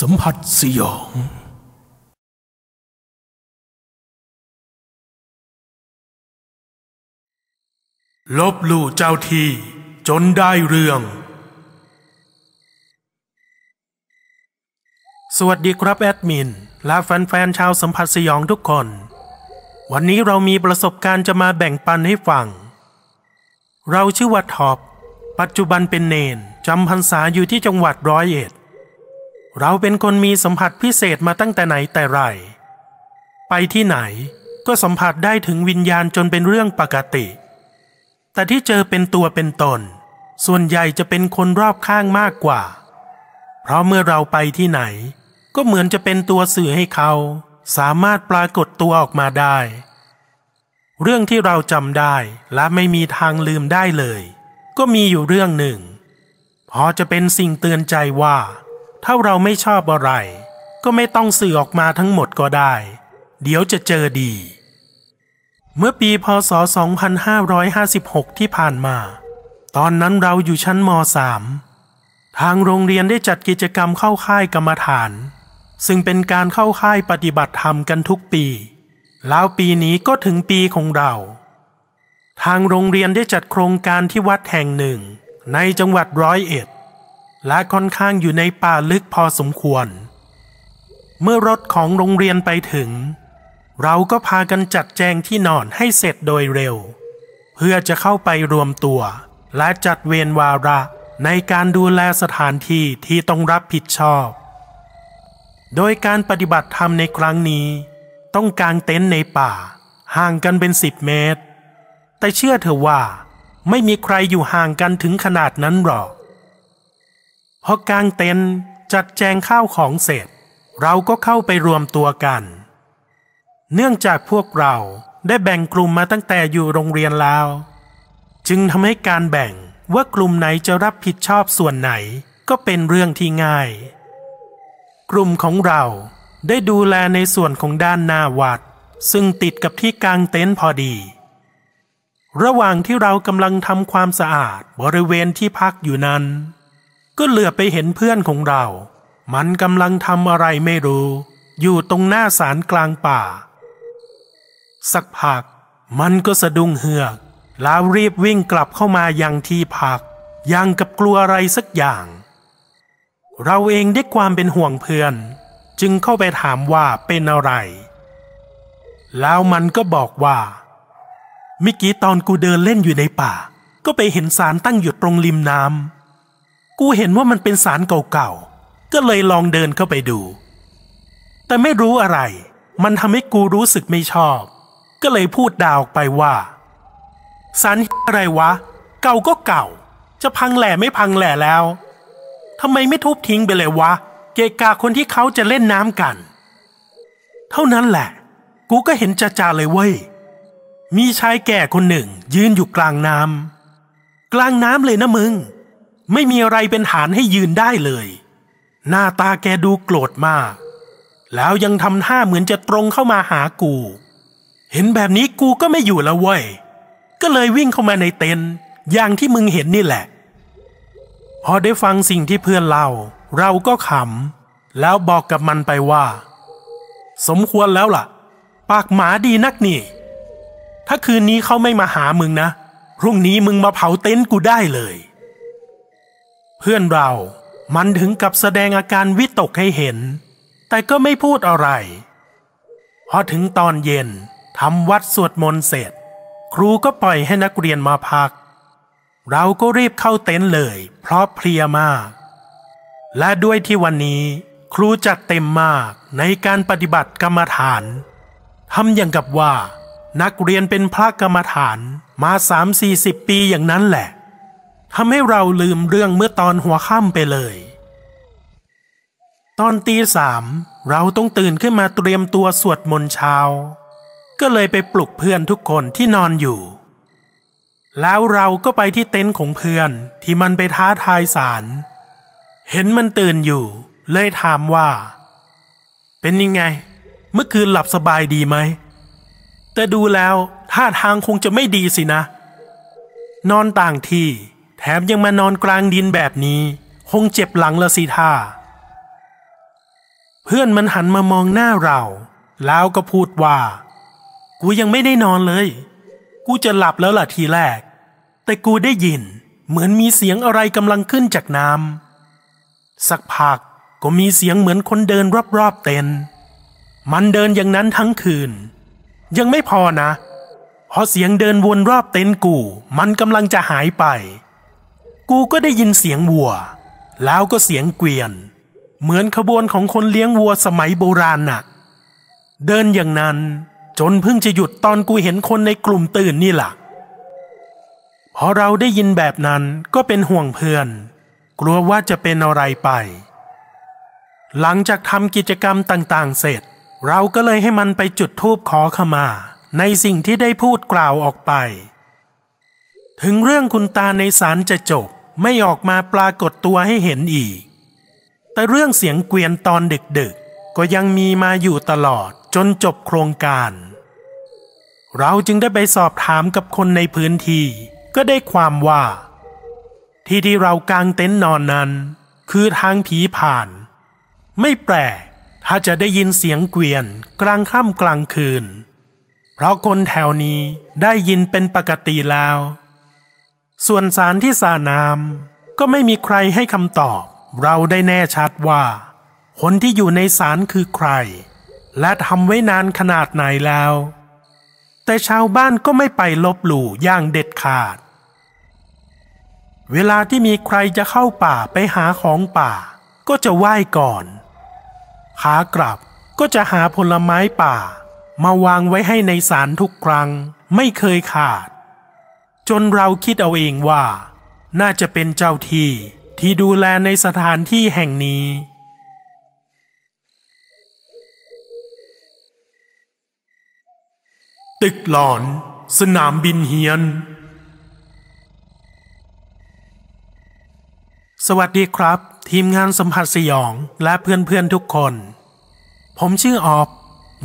สัมผัสสยอง ลบหลู่เจ้าที่จนได้เรื่อง สวัสดีครับแอดมิน และแฟนๆชาวสัมผัสสยองทุกคน วันนี้เรามีประสบการณ์จะมาแบ่งปันให้ฟัง เราชื่อว่าท็อปปัจจุบันเป็นเนนจำพรรษาอยู่ที่จังหวัดร้อยเอ็ด เราเป็นคนมีสัมผัสพิเศษมาตั้งแต่ไหนแต่ไร ไปที่ไหนก็สัมผัสได้ถึงวิญญาณจนเป็นเรื่องปกติ แต่ที่เจอเป็นตัวเป็นตน ส่วนใหญ่จะเป็นคนรอบข้างมากกว่า เพราะเมื่อเราไปที่ไหน ก็เหมือนจะเป็นตัวสื่อให้เขา สามารถปรากฏตัวออกมาได้ เรื่องที่เราจำได้และไม่มีทางลืมได้เลย ก็มีอยู่เรื่องหนึ่ง พอจะเป็นสิ่งเตือนใจว่า ถ้าเราไม่ชอบอะไร ก็ไม่ต้องสื่อออกมาทั้งหมดก็ได้ เดี๋ยวจะเจอดี เมื่อปีพศ 2556 ที่ผ่านมา ตอนนั้นเราอยู่ชั้นม .3 ทางโรงเรียนได้จัดกิจกรรมเข้าค่ายกรรมฐาน ซึ่งเป็นการเข้าค่ายปฏิบัติธรรมกันทุกปี แล้วปีนี้ก็ถึงปีของเรา ทางโรงเรียนได้จัดโครงการที่วัดแห่งหนึ่ง ในจังหวัดร้อยเอ็ด และค่อนข้างอยู่ในป่าลึกพอสมควร เมื่อรถของโรงเรียนไปถึง เราก็พากันจัดแจงที่นอนให้เสร็จโดยเร็ว เพื่อจะเข้าไปรวมตัว และจัดเวรวาระในการดูแลสถานที่ที่ต้องรับผิดชอบ โดยการปฏิบัติธรรมในครั้งนี้ ต้องกางเต็นท์ในป่า ห่างกันเป็นสิบเมตร แต่เชื่อเถอะว่า ไม่มีใครอยู่ห่างกันถึงขนาดนั้นหรอก พอกางเต็นท์จัดแจงข้าวของเสร็จ เราก็เข้าไปรวมตัวกัน เนื่องจากพวกเราได้แบ่งกลุ่มมาตั้งแต่อยู่โรงเรียนแล้ว จึงทำให้การแบ่งว่ากลุ่มไหนจะรับผิดชอบส่วนไหนก็เป็นเรื่องที่ง่าย กลุ่มของเราได้ดูแลในส่วนของด้านหน้าวัด ซึ่งติดกับที่กางเต็นท์พอดี ระหว่างที่เรากำลังทำความสะอาดบริเวณที่พักอยู่นั้น ก็เหลือไปเห็นเพื่อนของเรา มันกำลังทำอะไรไม่รู้ อยู่ตรงหน้าศาลกลางป่า สักพัก มันก็สะดุ้งเฮือก แล้วรีบวิ่งกลับเข้ามายังที่พัก ยังกับกลัวอะไรสักอย่าง เราเองได้ความเป็นห่วงเพื่อน จึงเข้าไปถามว่าเป็นอะไร แล้วมันก็บอกว่าเมื่อกี้ตอนกูเดินเล่นอยู่ในป่า ก็ไปเห็นสารตั้งอยู่ตรงริมน้ำ กูเห็นว่ามันเป็นสารเก่าๆ ก็เลยลองเดินเข้าไปดู แต่ไม่รู้อะไร มันทำให้กูรู้สึกไม่ชอบ ก็เลยพูดดาวออกไปว่าสารอะไรวะ เก่าก็เก่า จะพังแหล่ไม่พังแหล่แล้วทำไมไม่ทุบทิ้งไปเลยวะ เกกาคนที่เขาจะเล่นน้ำกัน เท่านั้นแหละ กูก็เห็นจ่าๆเลยเว้ย มีชายแก่คนหนึ่งยืนอยู่กลางน้ำกลางน้ำเลยนะมึง ไม่มีอะไรเป็นฐานให้ยืนได้เลย หน้าตาแกดูโกรธมาก แล้วยังทำท่าเหมือนจะตรงเข้ามาหากู เห็นแบบนี้กูก็ไม่อยู่แล้วเว้ย ก็เลยวิ่งเข้ามาในเต็นท์อย่างที่มึงเห็นนี่แหละ พอได้ฟังสิ่งที่เพื่อนเล่า เราก็ขำ แล้วบอกกับมันไปว่า สมควรแล้วล่ะ ปากหมาดีนักนี่ ถ้าคืนนี้เขาไม่มาหามึงนะ พรุ่งนี้มึงมาเผาเต็นท์กูได้เลย เพื่อนเรามันถึงกับแสดงอาการวิตกให้เห็น แต่ก็ไม่พูดอะไร พอถึงตอนเย็นทำวัดสวดมนต์เสร็จ ครูก็ปล่อยให้นักเรียนมาพัก เราก็รีบเข้าเต็นท์เลย เพราะเพลียมาก และด้วยที่วันนี้ครูจัดเต็มมากในการปฏิบัติกรรมฐานทำอย่างกับว่า นักเรียนเป็นพระกรรมฐานมาสามสี่สิบปีอย่างนั้นแหละ ทำให้เราลืมเรื่องเมื่อตอนหัวค่ำไปเลย ตอนตีสามเราต้องตื่นขึ้นมาเตรียมตัวสวดมนต์เช้า ก็เลยไปปลุกเพื่อนทุกคนที่นอนอยู่ แล้วเราก็ไปที่เต็นท์ของเพื่อนที่มันไปท้าทายสารเห็นมันตื่นอยู่ เลยถามว่า เป็นยังไง เมื่อคืนหลับสบายดีไหม แต่ดูแล้วท่าทางคงจะไม่ดีสินะ นอนต่างที่ แถมยังมานอนกลางดินแบบนี้ คงเจ็บหลังละสิท่า เพื่อนมันหันมามองหน้าเรา แล้วก็พูดว่า กูยังไม่ได้นอนเลย กูจะหลับแล้วล่ะทีแรก แต่กูได้ยิน เหมือนมีเสียงอะไรกำลังขึ้นจากน้ำสักพักก็มีเสียงเหมือนคนเดินรอบๆเต็นมันเดินอย่างนั้นทั้งคืน ยังไม่พอนะพอเสียงเดินวนรอบเต็นท์กู มันกำลังจะหายไป กูก็ได้ยินเสียงวัว แล้วก็เสียงเกวียน เหมือนขบวนของคนเลี้ยงวัวสมัยโบราณน่ะ เดินอย่างนั้นจนเพิ่งจะหยุดตอนกูเห็นคนในกลุ่มตื่นนี่แหละพอเราได้ยินแบบนั้นก็เป็นห่วงเพื่อน กลัวว่าจะเป็นอะไรไป หลังจากทำกิจกรรมต่างๆ เสร็จ เราก็เลยให้มันไปจุดธูปขอขมา ในสิ่งที่ได้พูดกล่าวออกไป ถึงเรื่องคุณตาในศาลจะจบ ไม่ออกมาปรากฏตัวให้เห็นอีก แต่เรื่องเสียงเกวียนตอนดึกๆ ก็ยังมีมาอยู่ตลอดจนจบโครงการ เราจึงได้ไปสอบถามกับคนในพื้นที่ ก็ได้ความว่า ที่ที่เรากางเต็นท์นอนนั้น คือทางผีผ่าน ไม่แปลกถ้าจะได้ยินเสียงเกวียนกลางค่ำกลางคืน เพราะคนแถวนี้ได้ยินเป็นปกติแล้ว ส่วนสารที่สาน้ำก็ไม่มีใครให้คำตอบ เราได้แน่ชัดว่า คนที่อยู่ในสารคือใคร และทำไว้นานขนาดไหนแล้ว แต่ชาวบ้านก็ไม่ไปลบหลู่อย่างเด็ดขาด เวลาที่มีใครจะเข้าป่าไปหาของป่า ก็จะไหว้ก่อนขากลับก็จะหาผลไม้ป่ามาวางไว้ให้ในสารทุกครั้ง ไม่เคยขาด จนเราคิดเอาเองว่า น่าจะเป็นเจ้าที่ที่ดูแลในสถานที่แห่งนี้ ตึกหลอน สนามบินเฮียน สวัสดีครับ ทีมงานสัมผัสสยองและเพื่อนๆทุกคน ผมชื่อออบ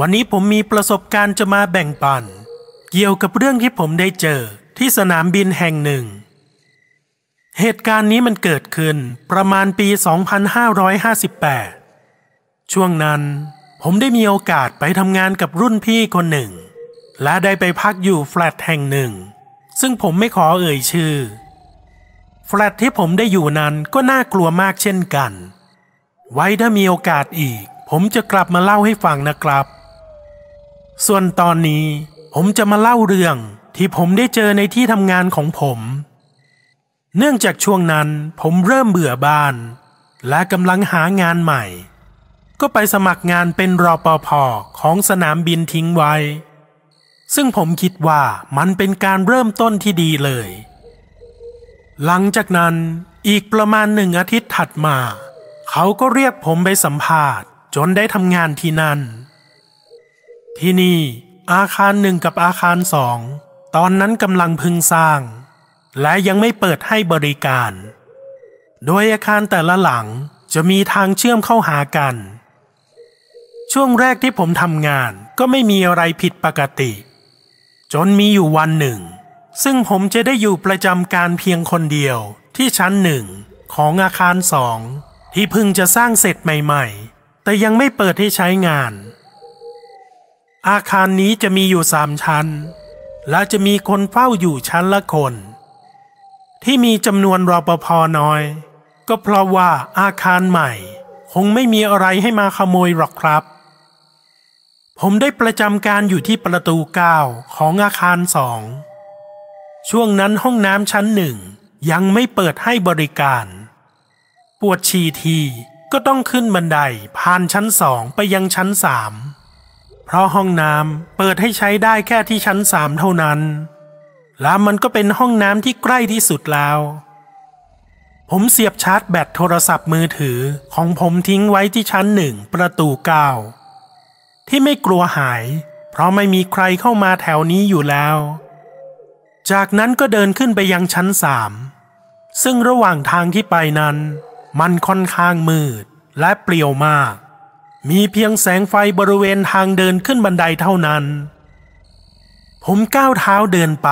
วันนี้ผมมีประสบการณ์จะมาแบ่งปัน เกี่ยวกับเรื่องที่ผมได้เจอ ที่สนามบินแห่งหนึ่ง เหตุการณ์นี้มันเกิดขึ้นประมาณปี 2558 ช่วงนั้นผมได้มีโอกาสไปทำงานกับรุ่นพี่คนหนึ่ง และได้ไปพักอยู่แฟลตแห่งหนึ่ง ซึ่งผมไม่ขอเอ่ยชื่อ แฟลตที่ผมได้อยู่นั้นก็น่ากลัวมากเช่นกัน ไว้ถ้ามีโอกาสอีก ผมจะกลับมาเล่าให้ฟังนะครับ ส่วนตอนนี้ผมจะมาเล่าเรื่อง ที่ผมได้เจอในที่ทำงานของผม เนื่องจากช่วงนั้นผมเริ่มเบื่อบ้าน และกำลังหางานใหม่ ก็ไปสมัครงานเป็นรอปภของสนามบินทิ้งไว้ ซึ่งผมคิดว่ามันเป็นการเริ่มต้นที่ดีเลย หลังจากนั้นอีกประมาณหนึ่งอาทิตย์ถัดมา เขาก็เรียกผมไปสัมภาษณ์ จนได้ทำงานที่นั่น ที่นี่อาคารหนึ่งกับอาคารสอง ตอนนั้นกำลังพึงสร้าง และยังไม่เปิดให้บริการ โดยอาคารแต่ละหลังจะมีทางเชื่อมเข้าหากัน ช่วงแรกที่ผมทำงานก็ไม่มีอะไรผิดปกติ จนมีอยู่วันหนึ่ง ซึ่งผมจะได้อยู่ประจำการเพียงคนเดียวที่ชั้นหนึ่งของอาคารสองที่เพิ่งจะสร้างเสร็จใหม่ ๆ แต่ยังไม่เปิดให้ใช้งาน อาคารนี้จะมีอยู่สามชั้น และจะมีคนเฝ้าอยู่ชั้นละคน ที่มีจำนวนรปภน้อย ก็เพราะว่าอาคารใหม่ คงไม่มีอะไรให้มาขโมยหรอกครับ ผมได้ประจำการอยู่ที่ประตูเก้าของอาคารสองช่วงนั้นห้องน้ำชั้นหนึ่งยังไม่เปิดให้บริการ ปวดฉี่ทีก็ต้องขึ้นบันไดผ่านชั้นสองไปยังชั้นสาม เพราะห้องน้ำเปิดให้ใช้ได้แค่ที่ชั้นสามเท่านั้น และมันก็เป็นห้องน้ำที่ใกล้ที่สุดแล้ว ผมเสียบชาร์จแบตโทรศัพท์มือถือของผมทิ้งไว้ที่ชั้นหนึ่งประตูเก้าที่ไม่กลัวหาย เพราะไม่มีใครเข้ามาแถวนี้อยู่แล้ว จากนั้นก็เดินขึ้นไปยังชั้นสามซึ่งระหว่างทางที่ไปนั้น มันค่อนข้างมืดและเปลี่ยวมาก มีเพียงแสงไฟบริเวณทางเดินขึ้นบันไดเท่านั้น ผมก้าวเท้าเดินไป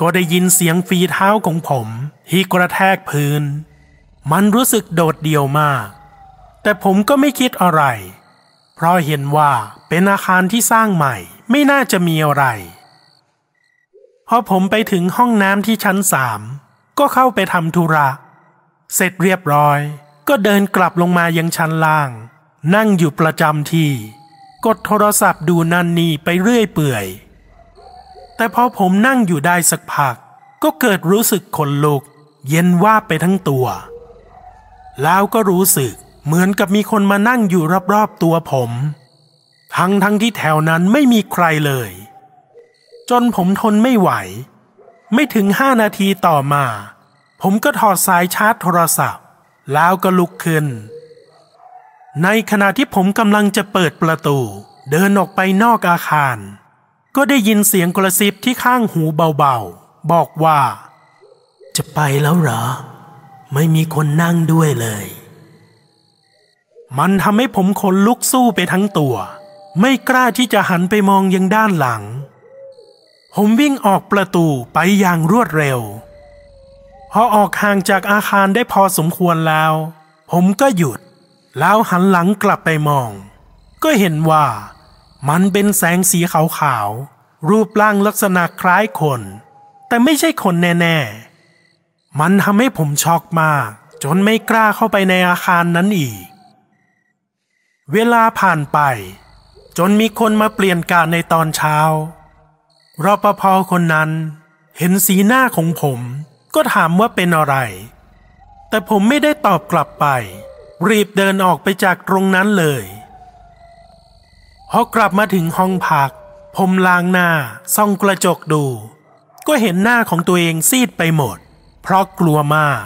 ก็ได้ยินเสียงฝีเท้าของผมที่กระแทกพื้น มันรู้สึกโดดเดี่ยวมาก แต่ผมก็ไม่คิดอะไร เพราะเห็นว่าเป็นอาคารที่สร้างใหม่ไม่น่าจะมีอะไร พอผมไปถึงห้องน้ำที่ชั้นสามก็เข้าไปทำธุระ เสร็จเรียบร้อย ก็เดินกลับลงมายังชั้นล่าง นั่งอยู่ประจำที่ กดโทรศัพท์ดูนันนี่ไปเรื่อยเปื่อย แต่พอผมนั่งอยู่ได้สักพัก ก็เกิดรู้สึกขนลุก เย็นว่าไปทั้งตัว แล้วก็รู้สึกเหมือนกับมีคนมานั่งอยู่รอบๆตัวผม ทั้งทั้งที่แถวนั้นไม่มีใครเลย จนผมทนไม่ไหว ไม่ถึงห้านาทีต่อมา ผมก็ถอดสายชาร์จโทรศัพท์ แล้วก็ลุกขึ้น ในขณะที่ผมกำลังจะเปิดประตู เดินออกไปนอกอาคาร ก็ได้ยินเสียงกระซิบที่ข้างหูเบาๆ บอกว่า จะไปแล้วเหรอ ไม่มีคนนั่งด้วยเลย มันทำให้ผมขนลุกสู้ไปทั้งตัว ไม่กล้าที่จะหันไปมองยังด้านหลัง ผมวิ่งออกประตูไปอย่างรวดเร็ว พอออกห่างจากอาคารได้พอสมควรแล้ว ผมก็หยุด แล้วหันหลังกลับไปมอง ก็เห็นว่ามันเป็นแสงสีขาวๆ รูปร่างลักษณะคล้ายคน แต่ไม่ใช่คนแน่ๆ มันทำให้ผมช็อกมาก จนไม่กล้าเข้าไปในอาคารนั้นอีก เวลาผ่านไป จนมีคนมาเปลี่ยนการในตอนเช้ารปภคนนั้นเห็นสีหน้าของผม ก็ถามว่าเป็นอะไร แต่ผมไม่ได้ตอบกลับไป รีบเดินออกไปจากตรงนั้นเลยพอกลับมาถึงห้องพัก ผมล้างหน้าส่องกระจกดู ก็เห็นหน้าของตัวเองซีดไปหมด เพราะกลัวมาก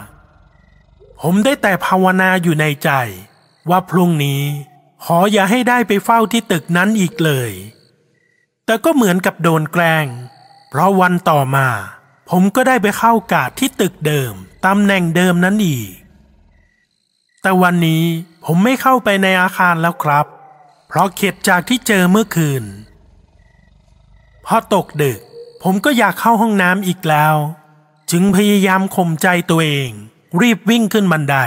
ผมได้แต่ภาวนาอยู่ในใจ ว่าพรุ่งนี้ ขออย่าให้ได้ไปเฝ้าที่ตึกนั้นอีกเลย แต่ก็เหมือนกับโดนแกล้ง เพราะวันต่อมา ผมก็ได้ไปเข้ากาดที่ตึกเดิมตำแหน่งเดิมนั้นอีก แต่วันนี้ผมไม่เข้าไปในอาคารแล้วครับ เพราะเข็ดจากที่เจอเมื่อคืน พอตกดึก ผมก็อยากเข้าห้องน้ำอีกแล้ว จึงพยายามข่มใจตัวเอง รีบวิ่งขึ้นบันได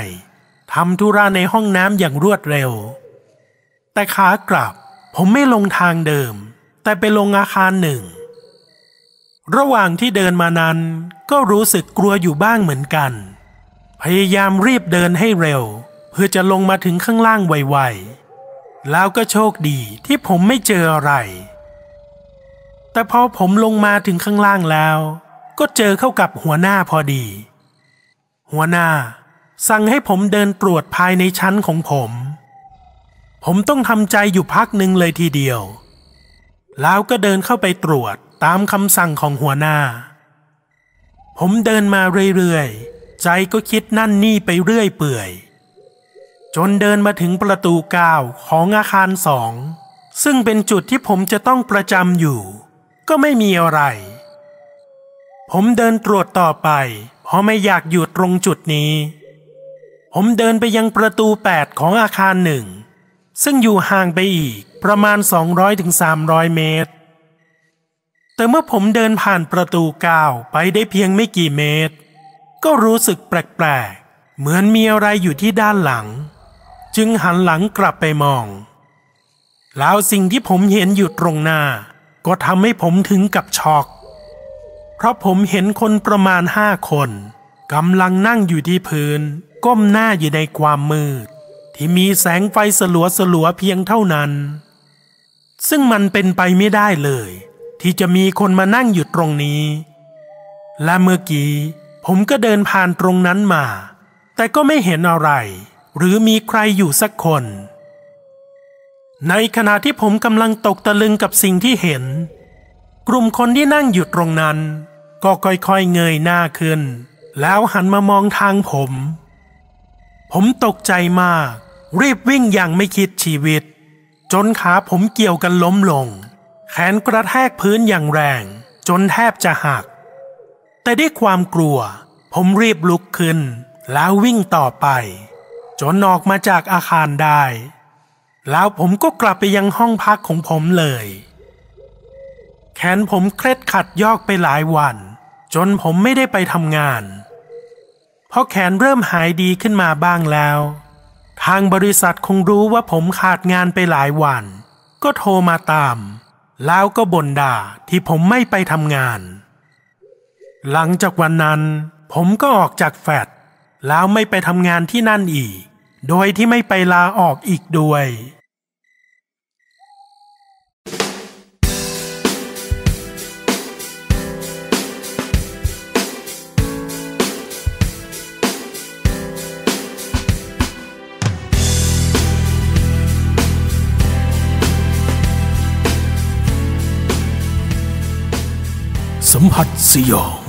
ทำธุระในห้องน้ำอย่างรวดเร็ว แต่ขากลับ ผมไม่ลงทางเดิม แต่ไปลงอาคารหนึ่ง ระหว่างที่เดินมานั้นก็รู้สึกกลัวอยู่บ้างเหมือนกัน พยายามรีบเดินให้เร็ว พื่อจะลงมาถึงข้างล่างไวๆ แล้วก็โชคดีที่ผมไม่เจออะไร แต่พอผมลงมาถึงข้างล่างแล้ว ก็เจอเข้ากับหัวหน้าพอดี หัวหน้า สั่งให้ผมเดินตรวจภายในชั้นของผม ผมต้องทำใจอยู่พักหนึ่งเลยทีเดียว แล้วก็เดินเข้าไปตรวจตามคำสั่งของหัวหน้า ผมเดินมาเรื่อยๆ ใจก็คิดนั่นนี่ไปเรื่อยเปื่อย จนเดินมาถึงประตูก้าวของอาคารสอง ซึ่งเป็นจุดที่ผมจะต้องประจำอยู่ ก็ไม่มีอะไร ผมเดินตรวจต่อไป เพราะไม่อยากอยู่ตรงจุดนี้ ผมเดินไปยังประตูแปดของอาคารหนึ่ง ซึ่งอยู่ห่างไปอีกประมาณ 200-300 เมตร แต่เมื่อผมเดินผ่านประตูก้าวไปได้เพียงไม่กี่เมตร ก็รู้สึกแปลกๆเหมือนมีอะไรอยู่ที่ด้านหลัง จึงหันหลังกลับไปมอง แล้วสิ่งที่ผมเห็นอยู่ตรงหน้า ก็ทำให้ผมถึงกับช็อก เพราะผมเห็นคนประมาณห้าคนกำลังนั่งอยู่ที่พื้น ก้มหน้าอยู่ในความมืด ที่มีแสงไฟสลัวสลัวๆเพียงเท่านั้น ซึ่งมันเป็นไปไม่ได้เลย ที่จะมีคนมานั่งอยู่ตรงนี้ และเมื่อกี้ผมก็เดินผ่านตรงนั้นมา แต่ก็ไม่เห็นอะไร หรือมีใครอยู่สักคน ในขณะที่ผมกำลังตกตะลึงกับสิ่งที่เห็น กลุ่มคนที่นั่งอยู่ตรงนั้น ก็ค่อยๆเงยหน้าขึ้น แล้วหันมามองทางผม ผมตกใจมาก รีบวิ่งอย่างไม่คิดชีวิต จนขาผมเกี่ยวกันล้มลง แขนกระแทกพื้นอย่างแรง จนแทบจะหัก แต่ด้วยความกลัว ผมรีบลุกขึ้น แล้ววิ่งต่อไป จนออกมาจากอาคารได้ แล้วผมก็กลับไปยังห้องพักของผมเลย แขนผมเคล็ดขัดยอกไปหลายวัน จนผมไม่ได้ไปทำงาน เพราะแขนเริ่มหายดีขึ้นมาบ้างแล้ว ทางบริษัทคงรู้ว่าผมขาดงานไปหลายวัน ก็โทรมาตาม แล้วก็บ่นด่าที่ผมไม่ไปทำงาน หลังจากวันนั้น ผมก็ออกจากแฟด แล้วไม่ไปทำงานที่นั่นอีก โดยที่ไม่ไปลาออกอีกด้วย สัมผัสสยอง